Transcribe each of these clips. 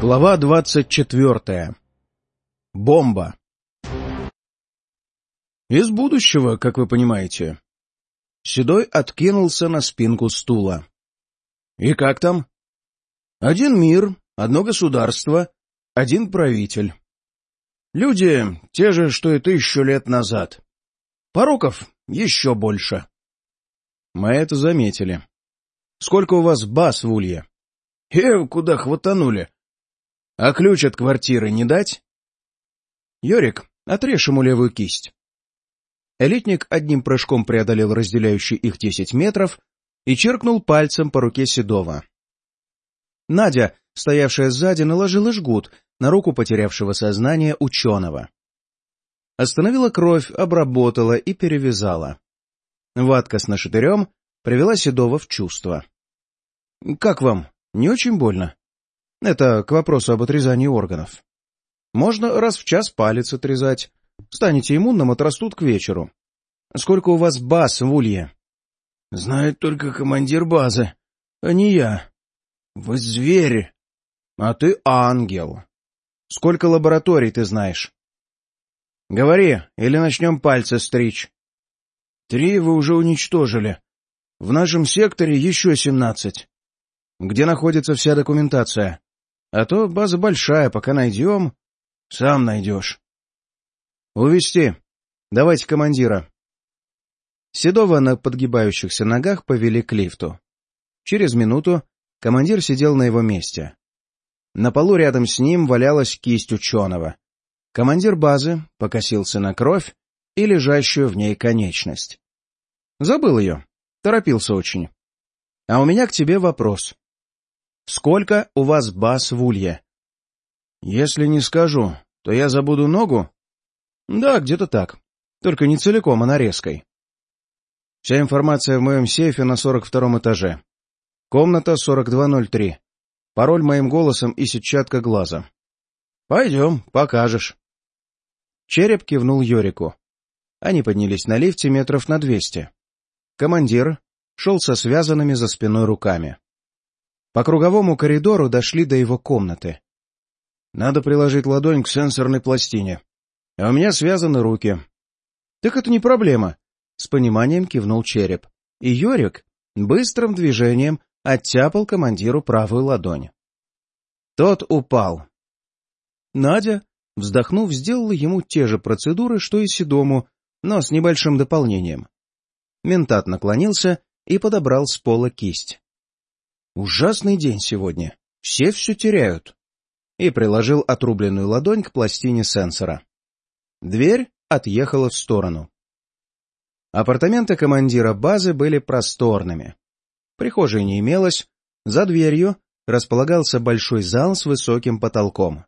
Глава двадцать четвертая. Бомба. Из будущего, как вы понимаете. Седой откинулся на спинку стула. И как там? Один мир, одно государство, один правитель. Люди те же, что и тысячу лет назад. Пороков еще больше. Мы это заметили. Сколько у вас баз в улье? Э, куда хватанули? А ключ от квартиры не дать? Йорик, отрежь ему левую кисть. Элитник одним прыжком преодолел разделяющий их десять метров и черкнул пальцем по руке Седова. Надя, стоявшая сзади, наложила жгут на руку потерявшего сознание ученого. Остановила кровь, обработала и перевязала. Ватка с нашатырем привела Седова в чувство. — Как вам? Не очень больно? Это к вопросу об отрезании органов. Можно раз в час палец отрезать. Станете иммунным, отрастут к вечеру. Сколько у вас баз в улье? — Знает только командир базы, а не я. Вы зверь. А ты ангел. Сколько лабораторий ты знаешь? — Говори, или начнем пальцы стричь. — Три вы уже уничтожили. В нашем секторе еще семнадцать. Где находится вся документация? А то база большая, пока найдем... Сам найдешь. Увести. Давайте командира. Седова на подгибающихся ногах повели к лифту. Через минуту командир сидел на его месте. На полу рядом с ним валялась кисть ученого. Командир базы покосился на кровь и лежащую в ней конечность. Забыл ее. Торопился очень. А у меня к тебе вопрос. Сколько у вас баз в улье? Если не скажу, то я забуду ногу? Да, где-то так. Только не целиком, а нарезкой. Вся информация в моем сейфе на 42 этаже. Комната 4203. Пароль моим голосом и сетчатка глаза. Пойдем, покажешь. Череп кивнул Йорику. Они поднялись на лифте метров на двести. Командир шел со связанными за спиной руками. По круговому коридору дошли до его комнаты. Надо приложить ладонь к сенсорной пластине. А у меня связаны руки. Так это не проблема. С пониманием кивнул череп. И Йорик быстрым движением оттяпал командиру правую ладонь. Тот упал. Надя, вздохнув, сделала ему те же процедуры, что и Седому, но с небольшим дополнением. Ментат наклонился и подобрал с пола кисть. Ужасный день сегодня. Все все теряют. И приложил отрубленную ладонь к пластине сенсора. Дверь отъехала в сторону. Апартаменты командира базы были просторными. Прихожей не имелось, за дверью располагался большой зал с высоким потолком.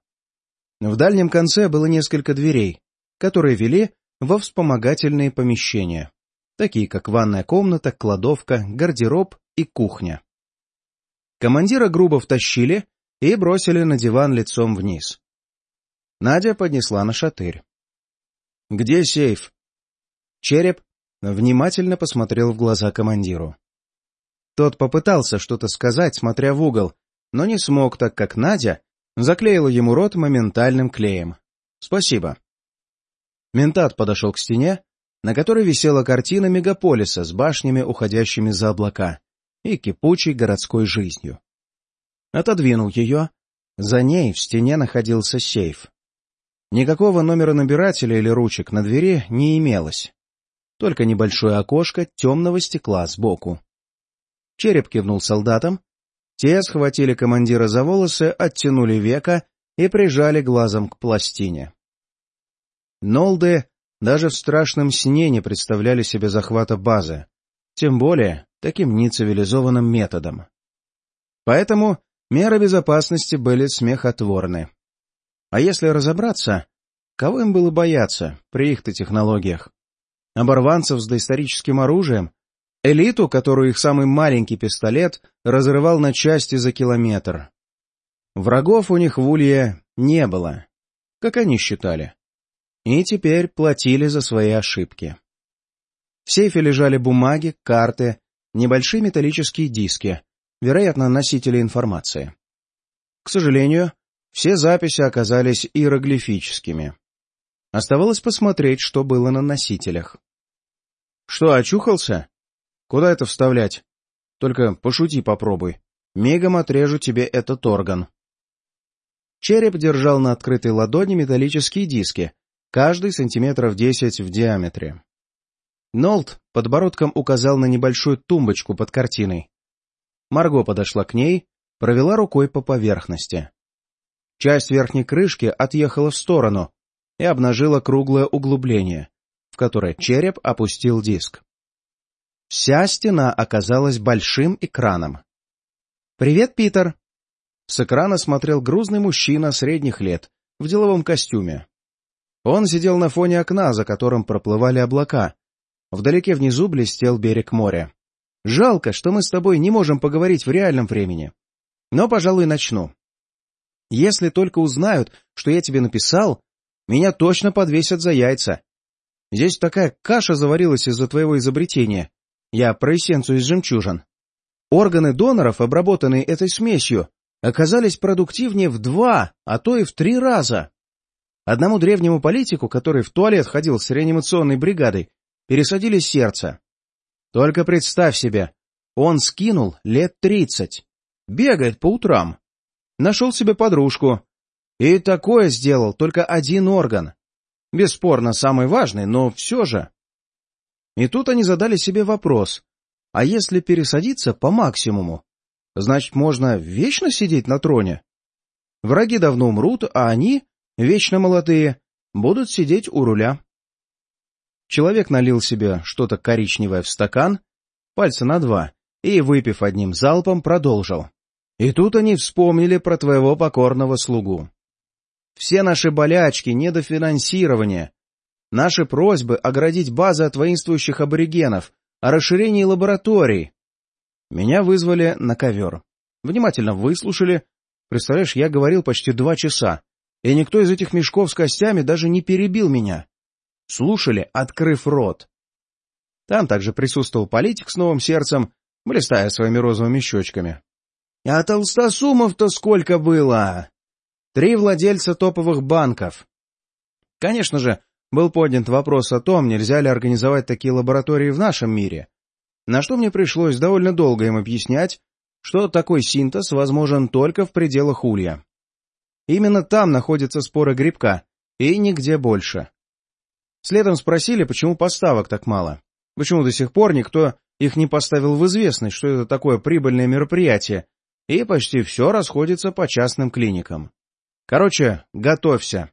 В дальнем конце было несколько дверей, которые вели во вспомогательные помещения, такие как ванная комната, кладовка, гардероб и кухня. Командира грубо втащили и бросили на диван лицом вниз. Надя поднесла на шатырь. — Где сейф? Череп внимательно посмотрел в глаза командиру. Тот попытался что-то сказать, смотря в угол, но не смог, так как Надя заклеила ему рот моментальным клеем. «Спасибо». Ментат подошел к стене, на которой висела картина мегаполиса с башнями, уходящими за облака и кипучей городской жизнью. Отодвинул ее. За ней в стене находился сейф. Никакого номера набирателя или ручек на двери не имелось. Только небольшое окошко темного стекла сбоку. Череп кивнул солдатам. Те схватили командира за волосы, оттянули века и прижали глазом к пластине. Нолды даже в страшном сне не представляли себе захвата базы, тем более таким нецивилизованным методом. Поэтому меры безопасности были смехотворны. А если разобраться, кого им было бояться при их-то технологиях? Оборванцев с доисторическим оружием? Элиту, которую их самый маленький пистолет разрывал на части за километр? Врагов у них в Улье не было, как они считали. И теперь платили за свои ошибки. В сейфе лежали бумаги, карты, небольшие металлические диски, вероятно, носители информации. К сожалению, Все записи оказались иероглифическими. Оставалось посмотреть, что было на носителях. Что, очухался? Куда это вставлять? Только пошути попробуй. Мигом отрежу тебе этот орган. Череп держал на открытой ладони металлические диски, каждый сантиметров десять в диаметре. Нолт подбородком указал на небольшую тумбочку под картиной. Марго подошла к ней, провела рукой по поверхности. Часть верхней крышки отъехала в сторону и обнажила круглое углубление, в которое череп опустил диск. Вся стена оказалась большим экраном. «Привет, Питер!» С экрана смотрел грузный мужчина средних лет в деловом костюме. Он сидел на фоне окна, за которым проплывали облака, Вдалеке внизу блестел берег моря. Жалко, что мы с тобой не можем поговорить в реальном времени. Но, пожалуй, начну. Если только узнают, что я тебе написал, меня точно подвесят за яйца. Здесь такая каша заварилась из-за твоего изобретения. Я про эссенцию из жемчужин. Органы доноров, обработанные этой смесью, оказались продуктивнее в два, а то и в три раза. Одному древнему политику, который в туалет ходил с реанимационной бригадой, пересадили сердце. Только представь себе, он скинул лет тридцать, бегает по утрам, нашел себе подружку. И такое сделал только один орган. Бесспорно, самый важный, но все же. И тут они задали себе вопрос, а если пересадиться по максимуму, значит, можно вечно сидеть на троне? Враги давно умрут, а они, вечно молодые, будут сидеть у руля. Человек налил себе что-то коричневое в стакан, пальца на два, и, выпив одним залпом, продолжил. И тут они вспомнили про твоего покорного слугу. Все наши болячки, недофинансирование, наши просьбы оградить базы от воинствующих аборигенов, о расширении лабораторий. Меня вызвали на ковер. Внимательно выслушали. Представляешь, я говорил почти два часа, и никто из этих мешков с костями даже не перебил меня слушали, открыв рот. Там также присутствовал политик с новым сердцем, блистая своими розовыми щечками. А толстосумов-то сколько было? Три владельца топовых банков. Конечно же, был поднят вопрос о том, нельзя ли организовать такие лаборатории в нашем мире, на что мне пришлось довольно долго им объяснять, что такой синтез возможен только в пределах улья. Именно там находятся споры грибка, и нигде больше. Следом спросили, почему поставок так мало. Почему до сих пор никто их не поставил в известность, что это такое прибыльное мероприятие, и почти все расходится по частным клиникам. Короче, готовься.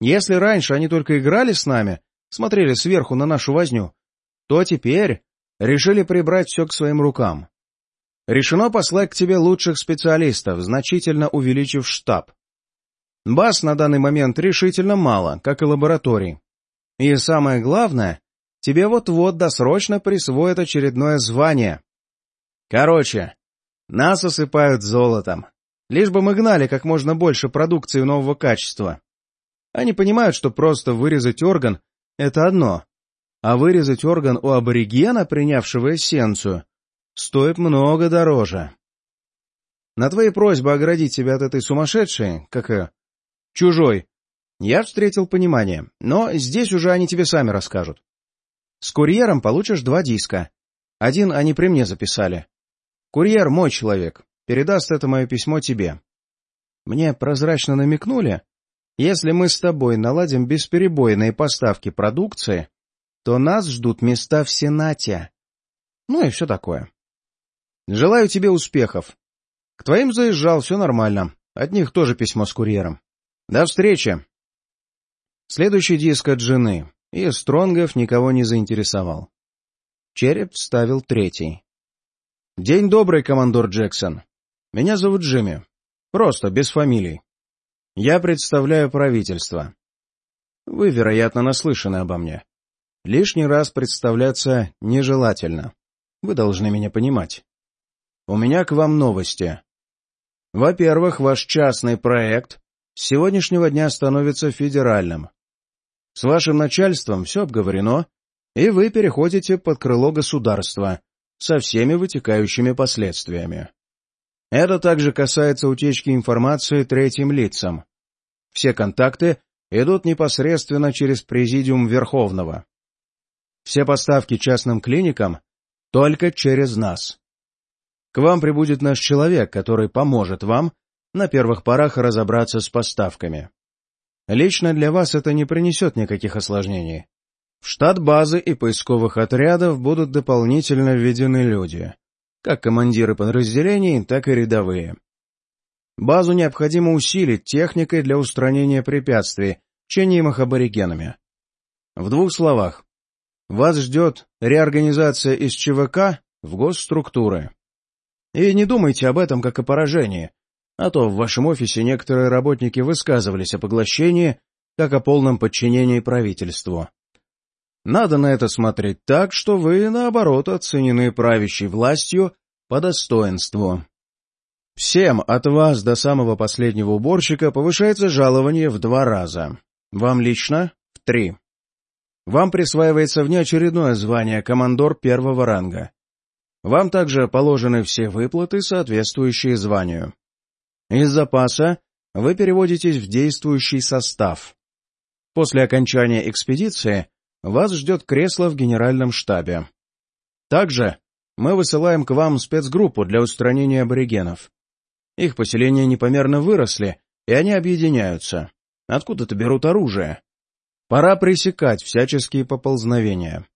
Если раньше они только играли с нами, смотрели сверху на нашу возню, то теперь решили прибрать все к своим рукам. Решено послать к тебе лучших специалистов, значительно увеличив штаб. Баз на данный момент решительно мало, как и лабораторий. И самое главное, тебе вот-вот досрочно присвоят очередное звание. Короче, нас осыпают золотом. Лишь бы мы гнали как можно больше продукции нового качества. Они понимают, что просто вырезать орган — это одно, а вырезать орган у аборигена, принявшего эссенцию, стоит много дороже. На твои просьбы оградить тебя от этой сумасшедшей, как и чужой, я встретил понимание, но здесь уже они тебе сами расскажут. С курьером получишь два диска. Один они при мне записали. Курьер мой человек, передаст это мое письмо тебе. Мне прозрачно намекнули, если мы с тобой наладим бесперебойные поставки продукции, то нас ждут места в Сенате. Ну и все такое. Желаю тебе успехов. К твоим заезжал, все нормально. От них тоже письмо с курьером. До встречи. Следующий диск от жены, и Стронгов никого не заинтересовал. Череп вставил третий. «День добрый, командор Джексон. Меня зовут Джимми. Просто, без фамилий. Я представляю правительство. Вы, вероятно, наслышаны обо мне. Лишний раз представляться нежелательно. Вы должны меня понимать. У меня к вам новости. Во-первых, ваш частный проект с сегодняшнего дня становится федеральным. С вашим начальством все обговорено, и вы переходите под крыло государства со всеми вытекающими последствиями. Это также касается утечки информации третьим лицам. Все контакты идут непосредственно через Президиум Верховного. Все поставки частным клиникам только через нас. К вам прибудет наш человек, который поможет вам на первых порах разобраться с поставками. Лично для вас это не принесет никаких осложнений. В штат базы и поисковых отрядов будут дополнительно введены люди, как командиры подразделений, так и рядовые. Базу необходимо усилить техникой для устранения препятствий, чинимых аборигенами. В двух словах, вас ждет реорганизация из ЧВК в госструктуры. И не думайте об этом как о поражении, а то в вашем офисе некоторые работники высказывались о поглощении, как о полном подчинении правительству. Надо на это смотреть так, что вы, наоборот, оценены правящей властью по достоинству. Всем от вас до самого последнего уборщика повышается жалование в два раза. Вам лично — в три. Вам присваивается внеочередное звание командор первого ранга. Вам также положены все выплаты, соответствующие званию. Из запаса вы переводитесь в действующий состав. После окончания экспедиции вас ждет кресло в генеральном штабе. Также мы высылаем к вам спецгруппу для устранения аборигенов. Их поселения непомерно выросли, и они объединяются. Откуда-то берут оружие. Пора пресекать всяческие поползновения.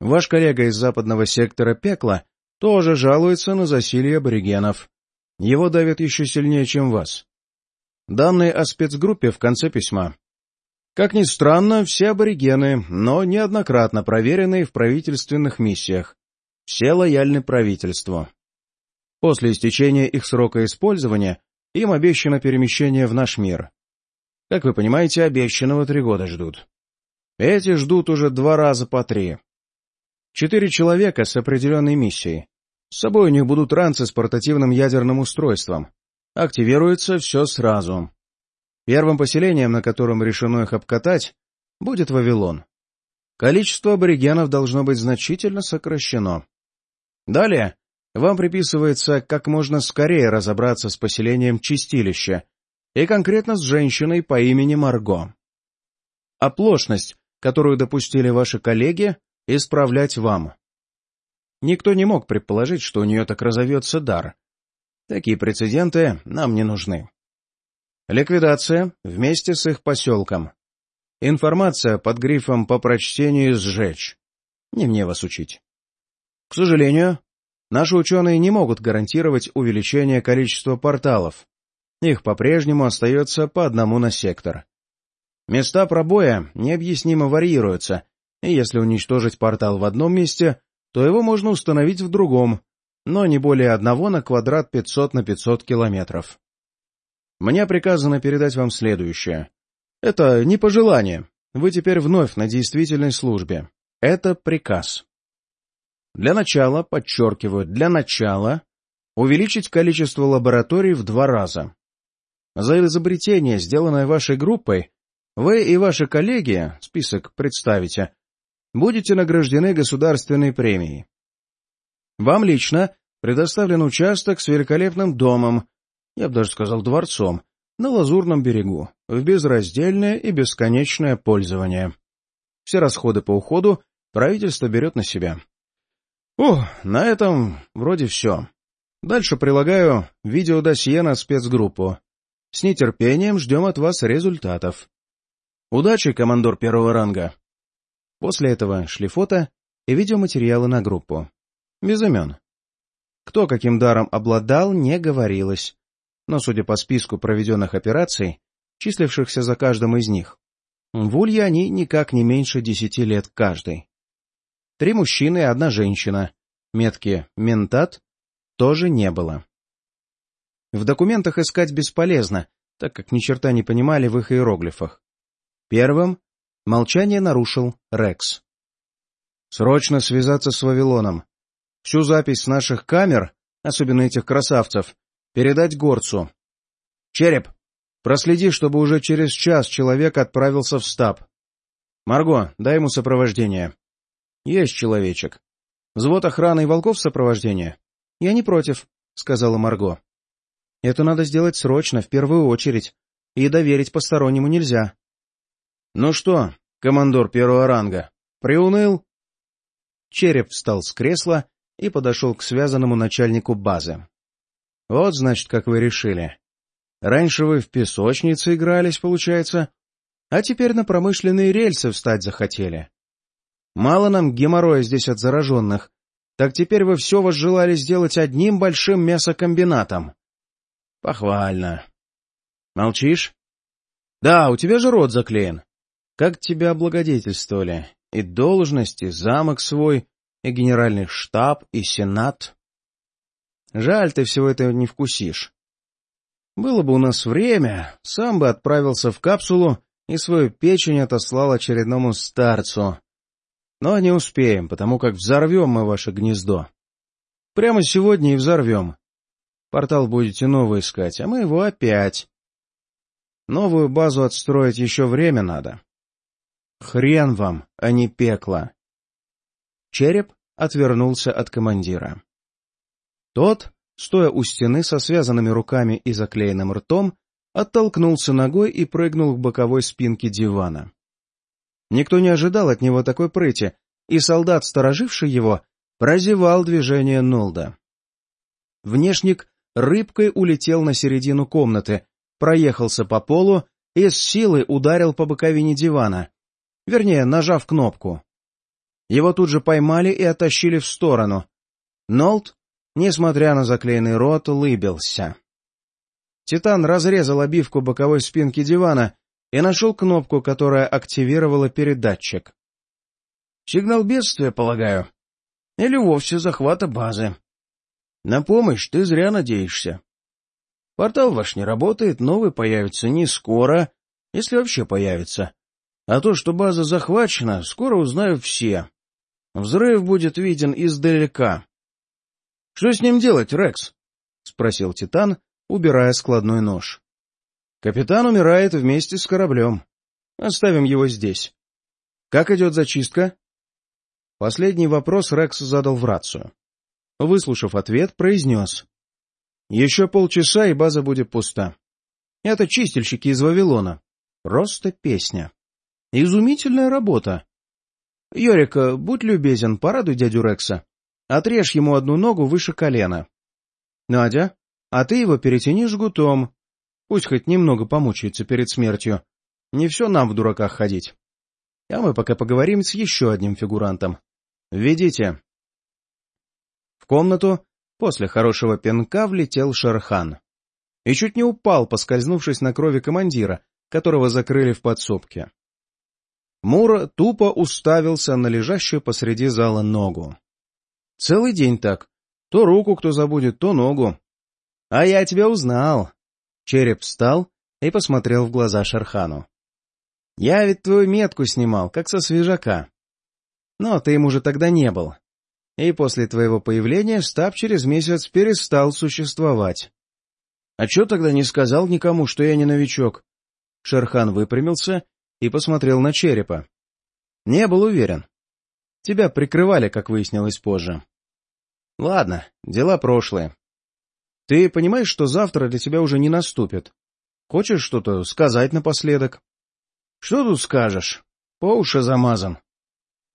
Ваш коллега из западного сектора пекла тоже жалуется на засилье аборигенов. Его давят еще сильнее, чем вас. Данные о спецгруппе в конце письма. Как ни странно, все аборигены, но неоднократно проверенные в правительственных миссиях. Все лояльны правительству. После истечения их срока использования им обещано перемещение в наш мир. Как вы понимаете, обещанного три года ждут. Эти ждут уже два раза по три. Четыре человека с определенной миссией. С собой у них будут ранцы с портативным ядерным устройством. Активируется все сразу. Первым поселением, на котором решено их обкатать, будет Вавилон. Количество аборигенов должно быть значительно сокращено. Далее вам приписывается как можно скорее разобраться с поселением Чистилища и конкретно с женщиной по имени Марго. Оплошность, которую допустили ваши коллеги, исправлять вам. Никто не мог предположить, что у нее так разовьется дар. Такие прецеденты нам не нужны. Ликвидация вместе с их поселком. Информация под грифом «по прочтению сжечь». Не мне вас учить. К сожалению, наши ученые не могут гарантировать увеличение количества порталов. Их по-прежнему остается по одному на сектор. Места пробоя необъяснимо варьируются, и если уничтожить портал в одном месте, то его можно установить в другом, но не более одного на квадрат 500 на 500 километров. Мне приказано передать вам следующее. Это не пожелание. Вы теперь вновь на действительной службе. Это приказ. Для начала, подчеркиваю, для начала, увеличить количество лабораторий в два раза. За изобретение, сделанное вашей группой, вы и ваши коллеги, список представите, будете награждены государственной премией. Вам лично предоставлен участок с великолепным домом, я бы даже сказал дворцом, на Лазурном берегу, в безраздельное и бесконечное пользование. Все расходы по уходу правительство берет на себя. О, на этом вроде все. Дальше прилагаю видеодосье на спецгруппу. С нетерпением ждем от вас результатов. Удачи, командор первого ранга. После этого шли фото и видеоматериалы на группу. Без имен. Кто каким даром обладал, не говорилось. Но, судя по списку проведенных операций, числившихся за каждым из них, в Улье они никак не меньше десяти лет каждый. Три мужчины и одна женщина. Метки «ментат» тоже не было. В документах искать бесполезно, так как ни черта не понимали в их иероглифах. Первым Молчание нарушил Рекс. «Срочно связаться с Вавилоном. Всю запись с наших камер, особенно этих красавцев, передать горцу. Череп, проследи, чтобы уже через час человек отправился в стаб. Марго, дай ему сопровождение». «Есть человечек. Взвод охраны и волков сопровождения?» «Я не против», — сказала Марго. Это надо сделать срочно, в первую очередь, и доверить постороннему нельзя. — Ну что, командор первого ранга, приуныл? Череп встал с кресла и подошел к связанному начальнику базы. — Вот, значит, как вы решили. Раньше вы в песочнице игрались, получается, а теперь на промышленные рельсы встать захотели. Мало нам геморроя здесь от зараженных, так теперь вы все возжелали сделать одним большим мясокомбинатом. Похвально. Молчишь? Да, у тебя же рот заклеен. Как тебя облагодетельствовали? И должность, и замок свой, и генеральный штаб, и сенат. Жаль, ты всего этого не вкусишь. Было бы у нас время, сам бы отправился в капсулу и свою печень отослал очередному старцу. Но не успеем, потому как взорвем мы ваше гнездо. Прямо сегодня и взорвем. Портал будете новый искать, а мы его опять. Новую базу отстроить еще время надо. Хрен вам, а не пекло. Череп отвернулся от командира. Тот стоя у стены со связанными руками и заклеенным ртом, оттолкнулся ногой и прыгнул к боковой спинке дивана. Никто не ожидал от него такой прыти, и солдат, стороживший его, прозевал движение Нолда. Внешник рыбкой улетел на середину комнаты, проехался по полу и с силой ударил по боковине дивана, вернее, нажав кнопку. Его тут же поймали и оттащили в сторону. Нолд несмотря на заклеенный рот, улыбился. Титан разрезал обивку боковой спинки дивана и нашел кнопку, которая активировала передатчик. «Сигнал бедствия, полагаю. Или вовсе захвата базы. На помощь ты зря надеешься. Портал ваш не работает, новый появится не скоро, если вообще появится. А то, что база захвачена, скоро узнают все. Взрыв будет виден издалека. Что с ним делать, Рекс? — спросил Титан, убирая складной нож. — Капитан умирает вместе с кораблем. Оставим его здесь. Как идет зачистка? Последний вопрос Рекс задал в рацию. Выслушав ответ, произнес. — Еще полчаса, и база будет пуста. Это чистильщики из Вавилона. Просто песня. Изумительная работа. Йорика, будь любезен, порадуй дядю Рекса. Отрежь ему одну ногу выше колена. Надя, а ты его перетяни жгутом. Пусть хоть немного помучается перед смертью. Не все нам в дураках ходить. А мы пока поговорим с еще одним фигурантом. Введите. В комнату после хорошего пинка влетел Шерхан. И чуть не упал, поскользнувшись на крови командира, которого закрыли в подсобке. Мура тупо уставился на лежащую посреди зала ногу. Целый день так. То руку кто забудет, то ногу. — А я тебя узнал. Череп встал и посмотрел в глаза Шархану. — Я ведь твою метку снимал, как со свежака. Но ты им уже тогда не был. И после твоего появления штаб через месяц перестал существовать. — А чё тогда не сказал никому, что я не новичок? Шерхан выпрямился и посмотрел на черепа. — Не был уверен. Тебя прикрывали, как выяснилось позже. Ладно, дела прошлые. Ты понимаешь, что завтра для тебя уже не наступит? Хочешь что-то сказать напоследок? Что тут скажешь? По уши замазан.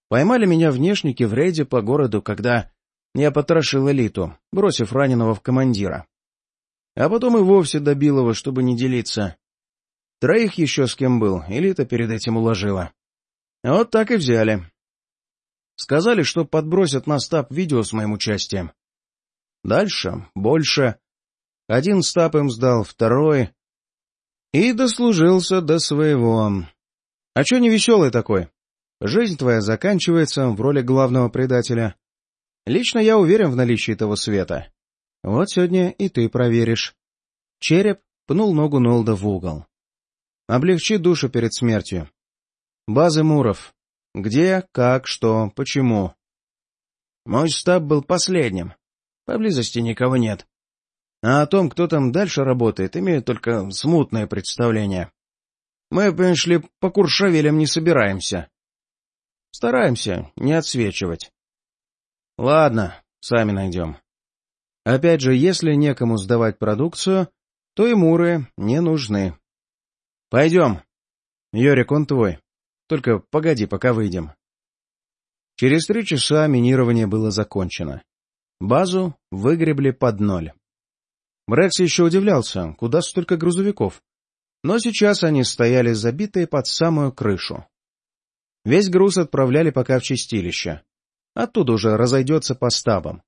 Поймали меня внешники в рейде по городу, когда я потрошил элиту, бросив раненого в командира. А потом и вовсе добил его, чтобы не делиться. Троих еще с кем был, элита перед этим уложила. Вот так и взяли. Сказали, что подбросят на стаб видео с моим участием. Дальше, больше. Один стаб им сдал, второй. И дослужился до своего. А чё не веселый такой? Жизнь твоя заканчивается в роли главного предателя. Лично я уверен в наличии того света. Вот сегодня и ты проверишь. Череп пнул ногу Нолда в угол. Облегчи душу перед смертью. Базы Муров. Где, как, что, почему. Мой стаб был последним. Поблизости никого нет. А о том, кто там дальше работает, имею только смутное представление. Мы, понимаешь по куршавелям не собираемся. Стараемся не отсвечивать. Ладно, сами найдем. Опять же, если некому сдавать продукцию, то и муры не нужны. Пойдем. Йорик, он твой. Только погоди, пока выйдем. Через три часа минирование было закончено. Базу выгребли под ноль. Рекс еще удивлялся, куда столько грузовиков. Но сейчас они стояли забитые под самую крышу. Весь груз отправляли пока в чистилище. Оттуда уже разойдется по стабам.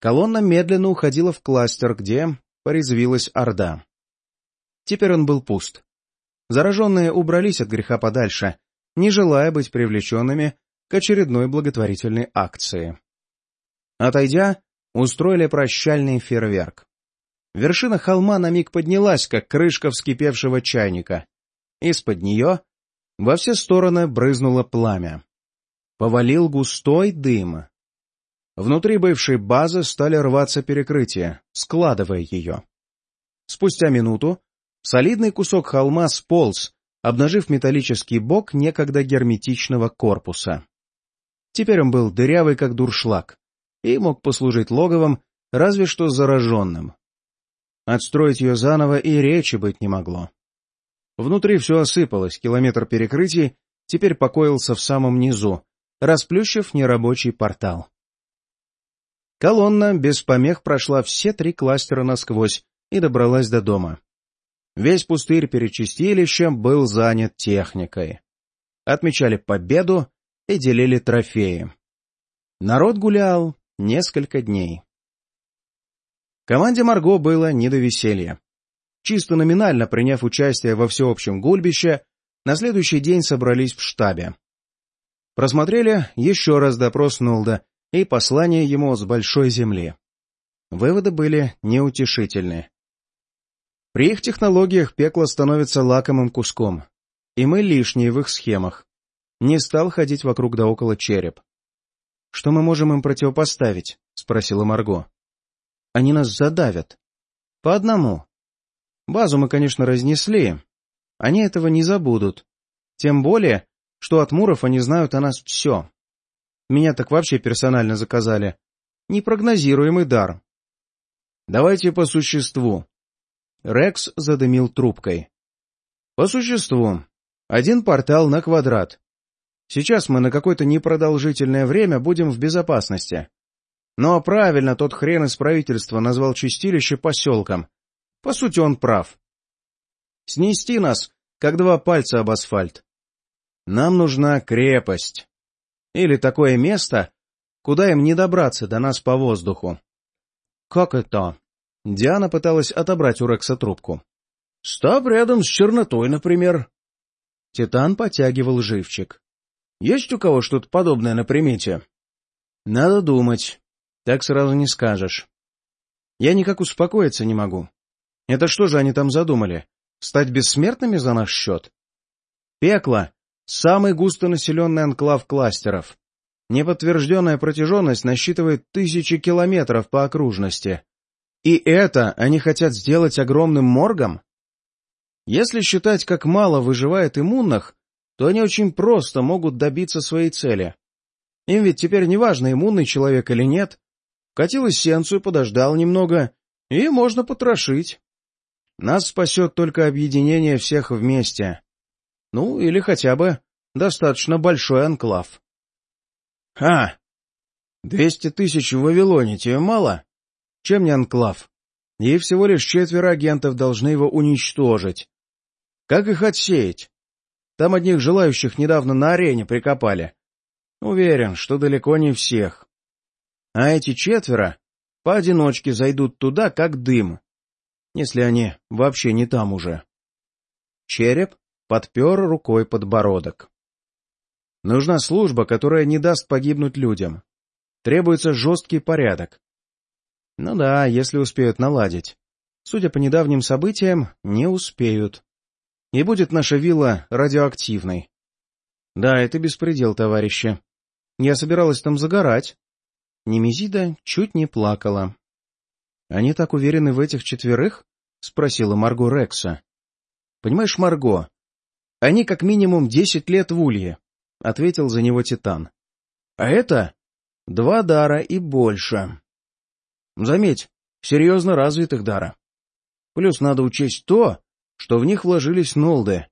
Колонна медленно уходила в кластер, где порезвилась Орда. Теперь он был пуст. Зараженные убрались от греха подальше, не желая быть привлеченными к очередной благотворительной акции. Отойдя, устроили прощальный фейерверк. Вершина холма на миг поднялась, как крышка вскипевшего чайника. Из-под нее во все стороны брызнуло пламя. Повалил густой дым. Внутри бывшей базы стали рваться перекрытия, складывая ее. Спустя минуту солидный кусок холма сполз, обнажив металлический бок некогда герметичного корпуса. Теперь он был дырявый, как дуршлаг, и мог послужить логовом разве что зараженным. Отстроить ее заново и речи быть не могло. Внутри все осыпалось, километр перекрытий теперь покоился в самом низу, расплющив нерабочий портал. Колонна без помех прошла все три кластера насквозь и добралась до дома. Весь пустырь перед чистилищем был занят техникой. Отмечали победу и делили трофеи. Народ гулял несколько дней. Команде Марго было не до веселья. Чисто номинально приняв участие во всеобщем гульбище, на следующий день собрались в штабе. Просмотрели еще раз допрос Нолда и послание ему с Большой Земли. Выводы были неутешительны. При их технологиях пекло становится лакомым куском, и мы лишние в их схемах. Не стал ходить вокруг да около череп. — Что мы можем им противопоставить? — спросила Марго. Они нас задавят. По одному. Базу мы, конечно, разнесли. Они этого не забудут. Тем более, что от Муров они знают о нас все. Меня так вообще персонально заказали. Непрогнозируемый дар. Давайте по существу. Рекс задымил трубкой. По существу. Один портал на квадрат. Сейчас мы на какое-то непродолжительное время будем в безопасности. Но правильно тот хрен из правительства назвал чистилище поселком. По сути, он прав. Снести нас, как два пальца об асфальт. Нам нужна крепость. Или такое место, куда им не добраться до нас по воздуху. Как это? Диана пыталась отобрать у Рекса трубку. Став рядом с чернотой, например. Титан потягивал живчик. Есть у кого что-то подобное на примете? Надо думать. Так сразу не скажешь. Я никак успокоиться не могу. Это что же они там задумали? Стать бессмертными за наш счет? Пекло — самый густонаселенный анклав кластеров. Неподтвержденная протяженность насчитывает тысячи километров по окружности. И это они хотят сделать огромным моргом? Если считать, как мало выживает иммунных, то они очень просто могут добиться своей цели. Им ведь теперь не важно, иммунный человек или нет, Катил эссенцию, подождал немного, и можно потрошить. Нас спасет только объединение всех вместе. Ну, или хотя бы достаточно большой анклав. — Ха! Двести тысяч в Вавилоне тебе мало? Чем не анклав? И всего лишь четверо агентов должны его уничтожить. Как их отсеять? Там одних желающих недавно на арене прикопали. Уверен, что далеко не всех а эти четверо поодиночке зайдут туда, как дым, если они вообще не там уже. Череп подпер рукой подбородок. Нужна служба, которая не даст погибнуть людям. Требуется жесткий порядок. Ну да, если успеют наладить. Судя по недавним событиям, не успеют. И будет наша вилла радиоактивной. Да, это беспредел, товарищи. Я собиралась там загорать, Немезида чуть не плакала. — Они так уверены в этих четверых? — спросила Марго Рекса. — Понимаешь, Марго, они как минимум десять лет в улье, — ответил за него Титан. — А это два дара и больше. Заметь, серьезно развитых дара. Плюс надо учесть то, что в них вложились нолды.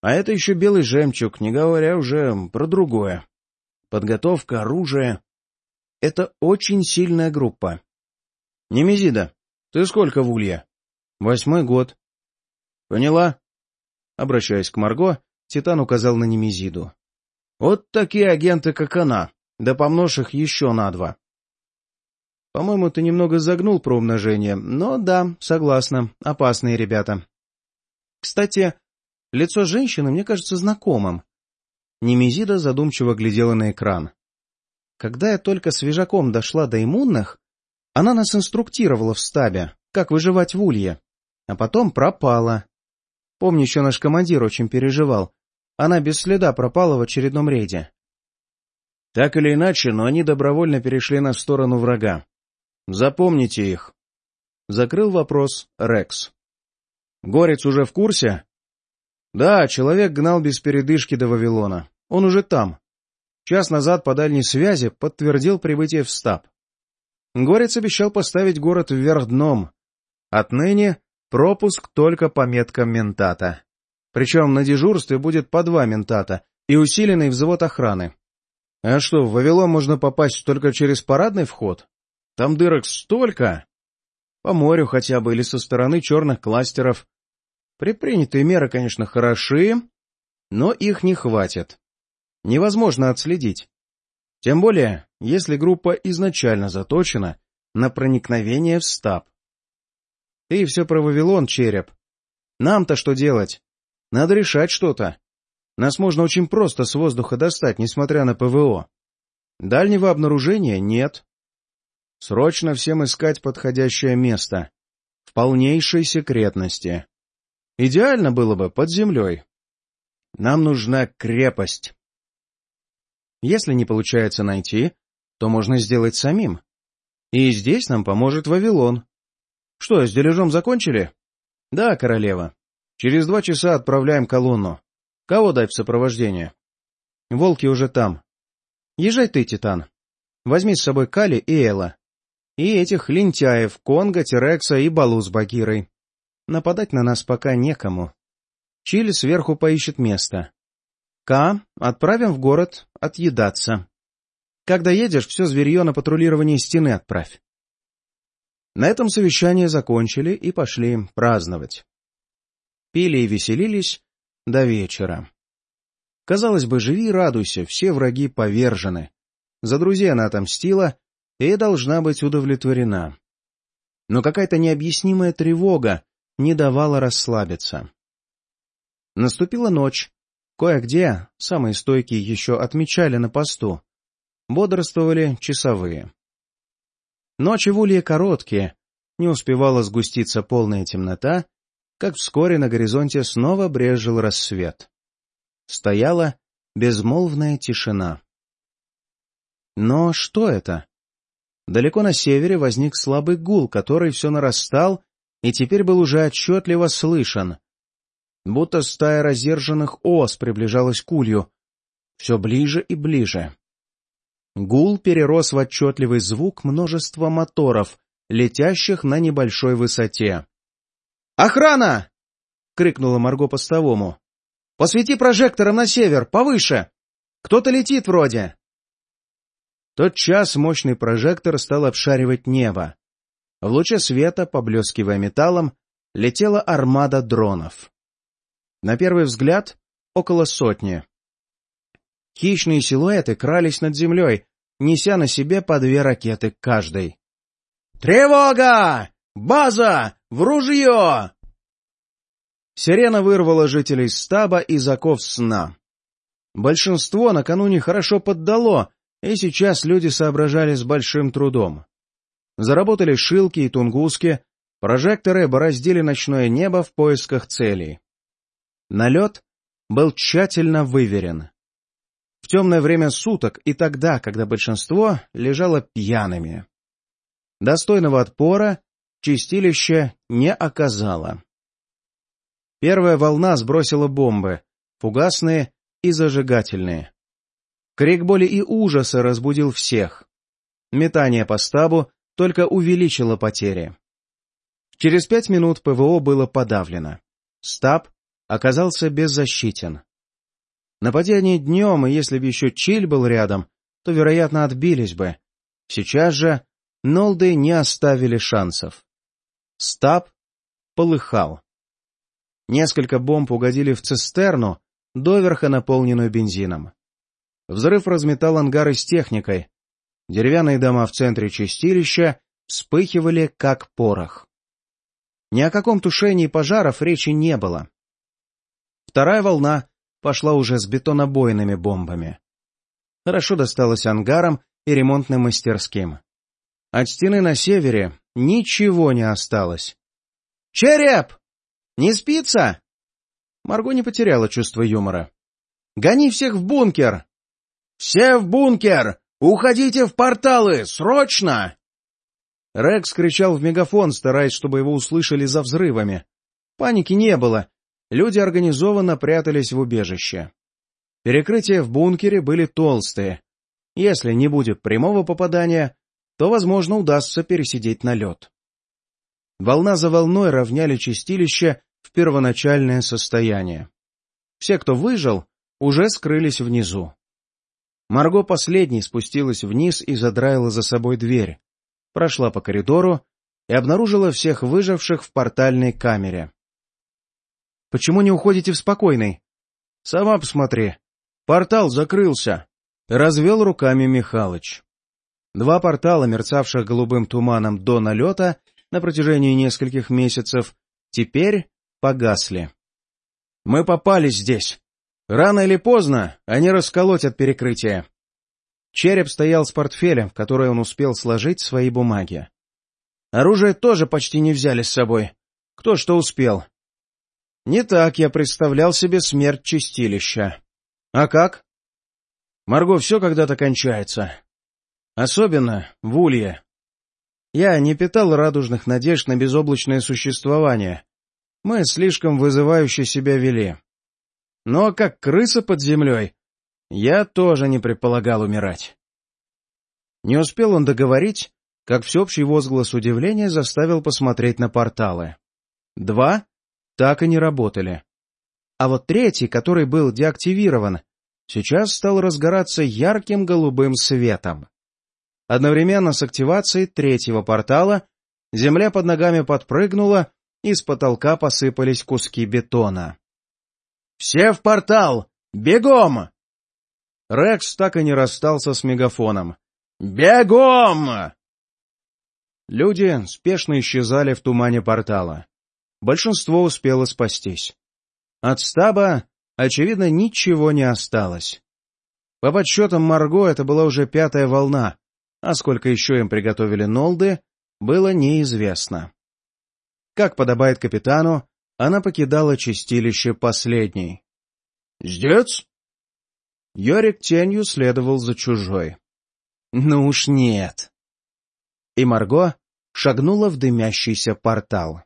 А это еще белый жемчуг, не говоря уже про другое. Подготовка, оружие. Это очень сильная группа. Немезида, ты сколько в Улье? Восьмой год. Поняла? Обращаясь к Марго, Титан указал на Немезиду. Вот такие агенты, как она, да помножь их еще на два. По-моему, ты немного загнул про умножение, но да, согласна, опасные ребята. Кстати, лицо женщины мне кажется знакомым. Немезида задумчиво глядела на экран. Когда я только свежаком дошла до иммунных, она нас инструктировала в стабе, как выживать в улье, а потом пропала. Помню, еще наш командир очень переживал. Она без следа пропала в очередном рейде. Так или иначе, но они добровольно перешли на сторону врага. Запомните их. Закрыл вопрос Рекс. Горец уже в курсе? Да, человек гнал без передышки до Вавилона. Он уже там. Час назад по дальней связи подтвердил прибытие в стаб. Горец обещал поставить город вверх дном. Отныне пропуск только по меткам ментата. Причем на дежурстве будет по два ментата и усиленный взвод охраны. А что, в Вавилон можно попасть только через парадный вход? Там дырок столько! По морю хотя бы или со стороны черных кластеров. Предпринятые меры, конечно, хороши, но их не хватит. Невозможно отследить. Тем более, если группа изначально заточена на проникновение в стаб. Ты все про Вавилон, череп. Нам-то что делать? Надо решать что-то. Нас можно очень просто с воздуха достать, несмотря на ПВО. Дальнего обнаружения нет. Срочно всем искать подходящее место. В полнейшей секретности. Идеально было бы под землей. Нам нужна крепость. Если не получается найти, то можно сделать самим. И здесь нам поможет Вавилон. Что, с дележом закончили? Да, королева. Через два часа отправляем колонну. Кого дать в сопровождение? Волки уже там. Езжай ты, Титан. Возьми с собой Кали и Эла. И этих лентяев, Конга, Терекса и Балу с Багирой. Нападать на нас пока некому. Чили сверху поищет место. К отправим в город отъедаться. Когда едешь, все зверье на патрулирование стены отправь. На этом совещание закончили и пошли праздновать. Пили и веселились до вечера. Казалось бы, живи и радуйся, все враги повержены. За друзей она отомстила, и должна быть удовлетворена. Но какая-то необъяснимая тревога не давала расслабиться. Наступила ночь. Кое-где, самые стойкие еще отмечали на посту. Бодрствовали часовые. Ночи в улье короткие, не успевала сгуститься полная темнота, как вскоре на горизонте снова брезжил рассвет. Стояла безмолвная тишина. Но что это? Далеко на севере возник слабый гул, который все нарастал и теперь был уже отчетливо слышен. Будто стая раздержанных ос приближалась к улью. Все ближе и ближе. Гул перерос в отчетливый звук множества моторов, летящих на небольшой высоте. «Охрана!» — крикнула Марго постовому. «Посвети прожектором на север, повыше! Кто-то летит вроде!» Тот час мощный прожектор стал обшаривать небо. В луче света, поблескивая металлом, летела армада дронов. На первый взгляд — около сотни. Хищные силуэты крались над землей, неся на себе по две ракеты каждой. «Тревога! База! В ружье!» Сирена вырвала жителей стаба из оков сна. Большинство накануне хорошо поддало, и сейчас люди соображали с большим трудом. Заработали шилки и тунгуски, прожекторы бороздили ночное небо в поисках целей. Налет был тщательно выверен. В темное время суток и тогда, когда большинство лежало пьяными. Достойного отпора чистилище не оказало. Первая волна сбросила бомбы, фугасные и зажигательные. Крик боли и ужаса разбудил всех. Метания по стабу только увеличило потери. Через пять минут ПВО было подавлено. Стаб оказался беззащитен. Нападение днем, и если бы еще Чиль был рядом, то, вероятно, отбились бы. Сейчас же Нолды не оставили шансов. Стаб полыхал. Несколько бомб угодили в цистерну, доверха наполненную бензином. Взрыв разметал ангары с техникой. Деревянные дома в центре чистилища вспыхивали, как порох. Ни о каком тушении пожаров речи не было. Вторая волна пошла уже с бетонобойными бомбами. Хорошо досталось ангарам и ремонтным мастерским. От стены на севере ничего не осталось. «Череп! Не спится?» Марго не потеряла чувство юмора. «Гони всех в бункер!» «Все в бункер! Уходите в порталы! Срочно!» Рекс кричал в мегафон, стараясь, чтобы его услышали за взрывами. Паники не было, люди организованно прятались в убежище. Перекрытия в бункере были толстые. Если не будет прямого попадания, то, возможно, удастся пересидеть налет. Волна за волной равняли чистилище в первоначальное состояние. Все, кто выжил, уже скрылись внизу. Марго последней спустилась вниз и задраила за собой дверь, прошла по коридору и обнаружила всех выживших в портальной камере. Почему не уходите в спокойный? Сама посмотри. Портал закрылся. Развел руками Михалыч. Два портала, мерцавших голубым туманом до налета на протяжении нескольких месяцев, теперь погасли. Мы попались здесь. Рано или поздно они расколотят перекрытие. Череп стоял с портфелем, в который он успел сложить свои бумаги. Оружие тоже почти не взяли с собой. Кто что успел. Не так я представлял себе смерть чистилища. А как? Марго, все когда-то кончается. Особенно в Улье. Я не питал радужных надежд на безоблачное существование. Мы слишком вызывающе себя вели. Но как крыса под землей, я тоже не предполагал умирать. Не успел он договорить, как всеобщий возглас удивления заставил посмотреть на порталы. Два так и не работали. А вот третий, который был деактивирован, сейчас стал разгораться ярким голубым светом. Одновременно с активацией третьего портала земля под ногами подпрыгнула, и с потолка посыпались куски бетона. «Все в портал! Бегом!» Рекс так и не расстался с мегафоном. «Бегом!» Люди спешно исчезали в тумане портала большинство успело спастись. От стаба, очевидно, ничего не осталось. По подсчетам Марго, это была уже пятая волна, а сколько еще им приготовили Нолды, было неизвестно. Как подобает капитану, она покидала чистилище последней. «Здец?» Йорик тенью следовал за чужой. «Ну уж нет!» И Марго шагнула в дымящийся портал.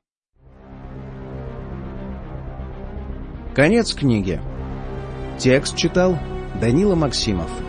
Конец книги. Текст читал Данила Максимов.